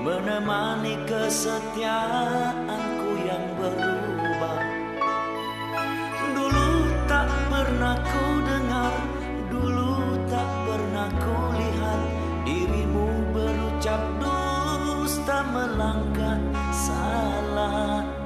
menemani kesetiaanku yang berubah. Dulu tak pernah ku dengar dulu tak pernah ku lihat. Dirimu berucap dusta melangkah salah.